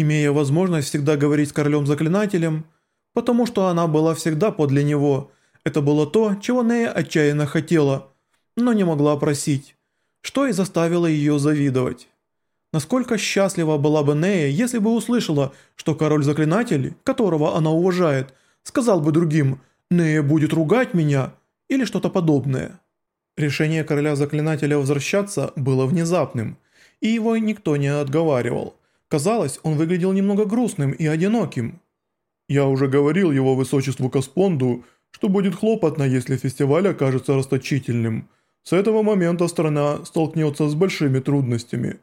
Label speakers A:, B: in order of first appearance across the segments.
A: имея возможность всегда говорить с королем-заклинателем, потому что она была всегда подле него. Это было то, чего Нея отчаянно хотела, но не могла просить, что и заставило ее завидовать. Насколько счастлива была бы Нея, если бы услышала, что король-заклинатель, которого она уважает, сказал бы другим «Нея будет ругать меня» или что-то подобное. Решение короля-заклинателя возвращаться было внезапным, и его никто не отговаривал. Казалось, он выглядел немного грустным и одиноким. «Я уже говорил его высочеству Каспонду, что будет хлопотно, если фестиваль окажется расточительным. С этого момента страна столкнется с большими трудностями».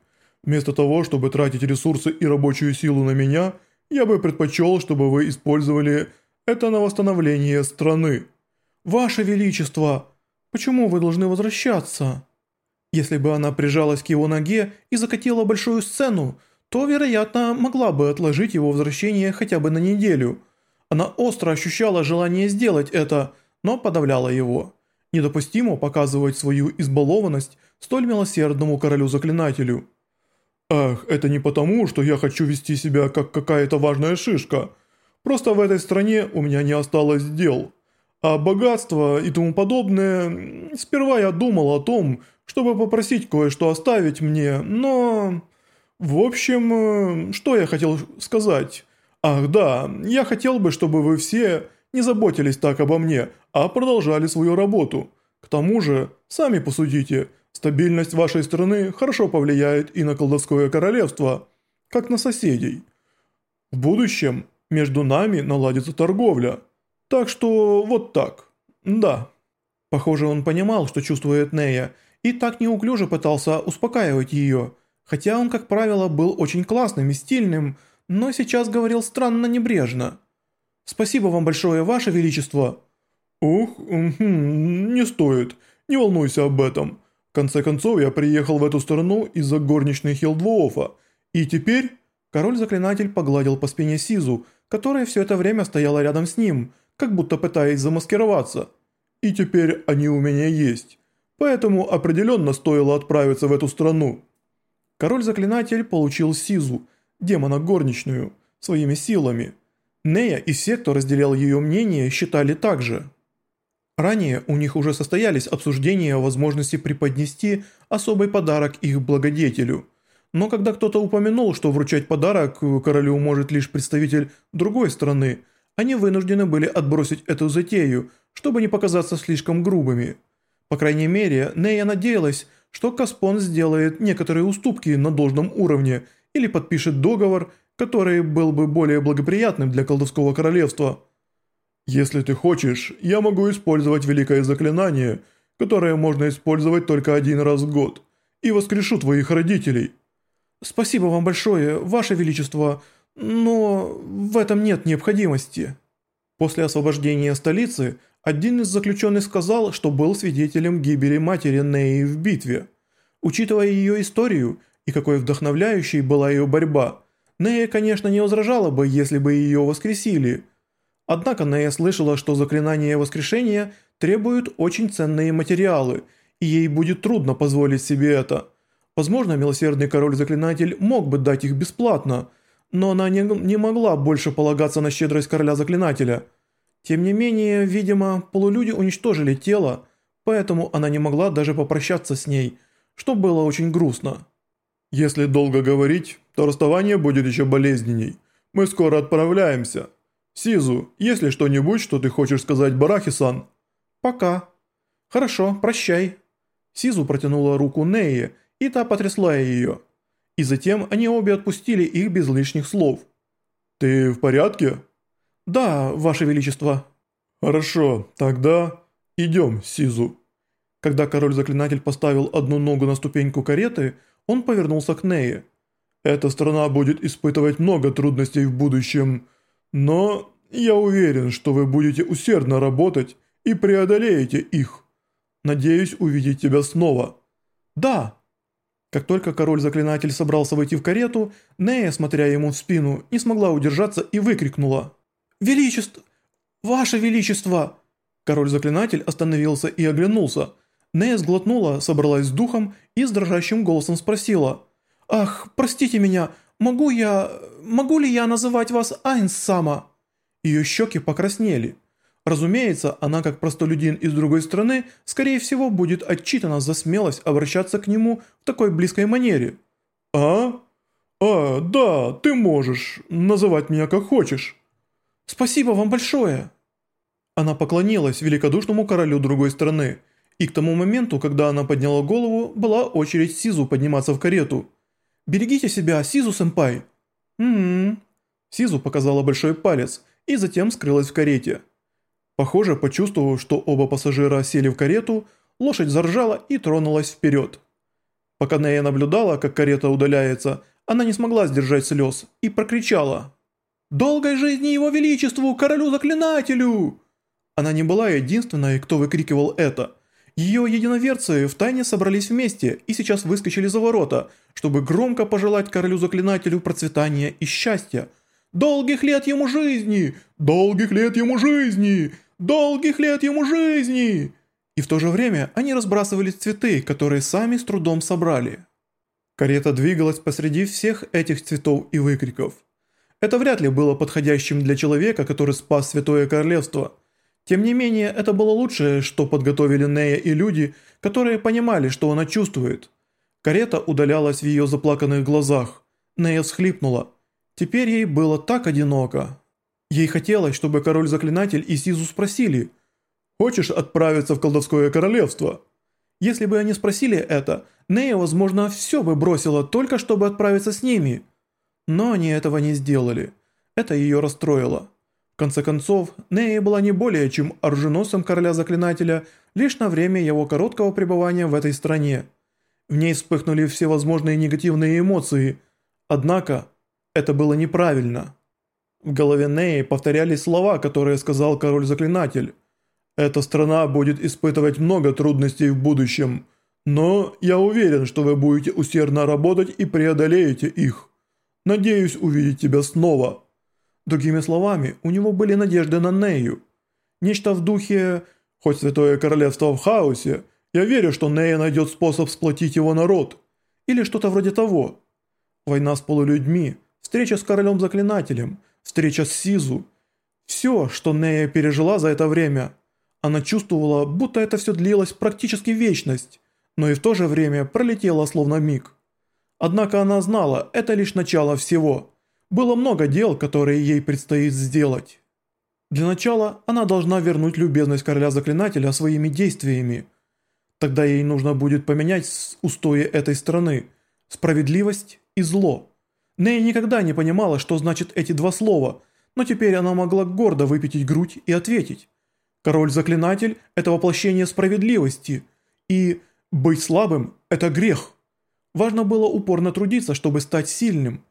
A: Вместо того, чтобы тратить ресурсы и рабочую силу на меня, я бы предпочел, чтобы вы использовали это на восстановление страны. Ваше Величество, почему вы должны возвращаться? Если бы она прижалась к его ноге и закатила большую сцену, то, вероятно, могла бы отложить его возвращение хотя бы на неделю. Она остро ощущала желание сделать это, но подавляла его. Недопустимо показывать свою избалованность столь милосердному королю-заклинателю. Ах, это не потому, что я хочу вести себя как какая-то важная шишка. Просто в этой стране у меня не осталось дел. А богатство и тому подобное... Сперва я думал о том, чтобы попросить кое-что оставить мне, но... В общем, что я хотел сказать? Ах да, я хотел бы, чтобы вы все не заботились так обо мне, а продолжали свою работу. К тому же, сами посудите, Стабильность вашей страны хорошо повлияет и на колдовское королевство, как на соседей. В будущем между нами наладится торговля. Так что вот так. Да. Похоже, он понимал, что чувствует Нея, и так неуклюже пытался успокаивать ее. Хотя он, как правило, был очень классным и стильным, но сейчас говорил странно небрежно. «Спасибо вам большое, ваше величество». «Ух, не стоит, не волнуйся об этом конце концов, я приехал в эту страну из-за горничной Хилдвоофа, и теперь...» Король-заклинатель погладил по спине Сизу, которая все это время стояла рядом с ним, как будто пытаясь замаскироваться. «И теперь они у меня есть, поэтому определенно стоило отправиться в эту страну». Король-заклинатель получил Сизу, демона горничную, своими силами. Нея и все, кто разделял ее мнение, считали так же. Ранее у них уже состоялись обсуждения о возможности преподнести особый подарок их благодетелю. Но когда кто-то упомянул, что вручать подарок королю может лишь представитель другой страны, они вынуждены были отбросить эту затею, чтобы не показаться слишком грубыми. По крайней мере, Нея надеялась, что Каспон сделает некоторые уступки на должном уровне или подпишет договор, который был бы более благоприятным для колдовского королевства – если ты хочешь, я могу использовать великое заклинание, которое можно использовать только один раз в год, и воскрешу твоих родителей». «Спасибо вам большое, ваше величество, но в этом нет необходимости». После освобождения столицы, один из заключенных сказал, что был свидетелем гибели матери Неи в битве. Учитывая ее историю и какой вдохновляющей была ее борьба, Нея, конечно, не возражала бы, если бы ее воскресили – Однако Нея слышала, что заклинания воскрешения требуют очень ценные материалы, и ей будет трудно позволить себе это. Возможно, милосердный король-заклинатель мог бы дать их бесплатно, но она не, не могла больше полагаться на щедрость короля-заклинателя. Тем не менее, видимо, полулюди уничтожили тело, поэтому она не могла даже попрощаться с ней, что было очень грустно. «Если долго говорить, то расставание будет еще болезненней. Мы скоро отправляемся». «Сизу, есть ли что-нибудь, что ты хочешь сказать Барахи-сан?» «Пока». «Хорошо, прощай». Сизу протянула руку Неи, и та потрясла ее. И затем они обе отпустили их без лишних слов. «Ты в порядке?» «Да, Ваше Величество». «Хорошо, тогда идем, Сизу». Когда король-заклинатель поставил одну ногу на ступеньку кареты, он повернулся к Нее. «Эта страна будет испытывать много трудностей в будущем». Но я уверен, что вы будете усердно работать и преодолеете их. Надеюсь увидеть тебя снова. Да. Как только король-заклинатель собрался войти в карету, Нея, смотря ему в спину, не смогла удержаться и выкрикнула. «Величество! Ваше Величество!» Король-заклинатель остановился и оглянулся. Нея сглотнула, собралась с духом и с дрожащим голосом спросила. «Ах, простите меня, могу я... могу ли я называть вас Айнс-сама?» Ее щеки покраснели. Разумеется, она как простолюдин из другой страны, скорее всего, будет отчитана за смелость обращаться к нему в такой близкой манере. «А? А, да, ты можешь называть меня как хочешь». «Спасибо вам большое». Она поклонилась великодушному королю другой страны, и к тому моменту, когда она подняла голову, была очередь Сизу подниматься в карету. «Берегите себя, Сизу-сэмпай!» «М-м-м». Сизу показала большой палец и затем скрылась в карете. Похоже, почувствовав, что оба пассажира сели в карету, лошадь заржала и тронулась вперед. Пока Нея наблюдала, как карета удаляется, она не смогла сдержать слез и прокричала «Долгой жизни его величеству, королю-заклинателю!» Она не была единственной, кто выкрикивал это. Ее единоверцы втайне собрались вместе и сейчас выскочили за ворота, чтобы громко пожелать королю-заклинателю процветания и счастья. «Долгих лет ему жизни! Долгих лет ему жизни! Долгих лет ему жизни!» И в то же время они разбрасывали цветы, которые сами с трудом собрали. Карета двигалась посреди всех этих цветов и выкриков. Это вряд ли было подходящим для человека, который спас Святое Королевство. Тем не менее, это было лучшее, что подготовили Нея и люди, которые понимали, что она чувствует. Карета удалялась в ее заплаканных глазах. Нея всхлипнула. Теперь ей было так одиноко. Ей хотелось, чтобы король-заклинатель и Сизу спросили «Хочешь отправиться в колдовское королевство?» Если бы они спросили это, Нея, возможно, все бы бросила только чтобы отправиться с ними. Но они этого не сделали. Это ее расстроило. В конце концов, Нея была не более чем оруженосцем короля-заклинателя лишь на время его короткого пребывания в этой стране. В ней вспыхнули всевозможные негативные эмоции, однако это было неправильно. В голове Неи повторялись слова, которые сказал король-заклинатель. «Эта страна будет испытывать много трудностей в будущем, но я уверен, что вы будете усердно работать и преодолеете их. Надеюсь увидеть тебя снова». Другими словами, у него были надежды на Нею. Нечто в духе «Хоть Святое Королевство в хаосе, я верю, что Нея найдет способ сплотить его народ». Или что-то вроде того. Война с полулюдьми, встреча с королем-заклинателем – встреча с Сизу. Все, что Нея пережила за это время. Она чувствовала, будто это все длилось практически вечность, но и в то же время пролетело словно миг. Однако она знала, это лишь начало всего. Было много дел, которые ей предстоит сделать. Для начала она должна вернуть любезность короля-заклинателя своими действиями. Тогда ей нужно будет поменять устои этой страны, справедливость и зло. Нэй никогда не понимала, что значит эти два слова, но теперь она могла гордо выпятить грудь и ответить. Король-заклинатель – это воплощение справедливости, и быть слабым – это грех. Важно было упорно трудиться, чтобы стать сильным.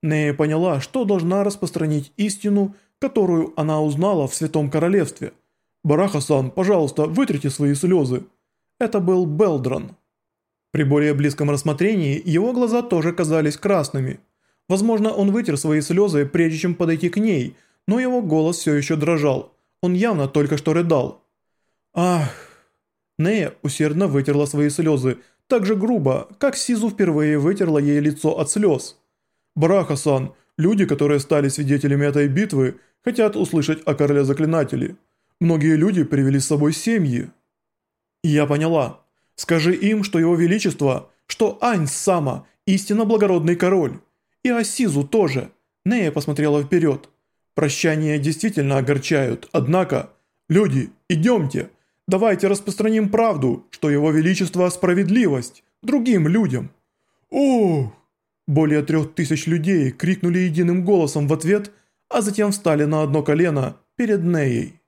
A: Нея поняла, что должна распространить истину, которую она узнала в Святом Королевстве. «Барахасан, пожалуйста, вытрите свои слезы». Это был Белдран. При более близком рассмотрении его глаза тоже казались красными – Возможно, он вытер свои слезы, прежде чем подойти к ней, но его голос все еще дрожал. Он явно только что рыдал. «Ах...» Нея усердно вытерла свои слезы, так же грубо, как Сизу впервые вытерла ей лицо от слез. «Бараха-сан, люди, которые стали свидетелями этой битвы, хотят услышать о короле-заклинателе. Многие люди привели с собой семьи». «Я поняла. Скажи им, что его величество, что Айнс Сама, истинно благородный король». И Асизу тоже. Нея посмотрела вперед. Прощания действительно огорчают, однако... Люди, идемте. Давайте распространим правду, что его величество справедливость другим людям. Ох! Более трех тысяч людей крикнули единым голосом в ответ, а затем встали на одно колено перед Неей.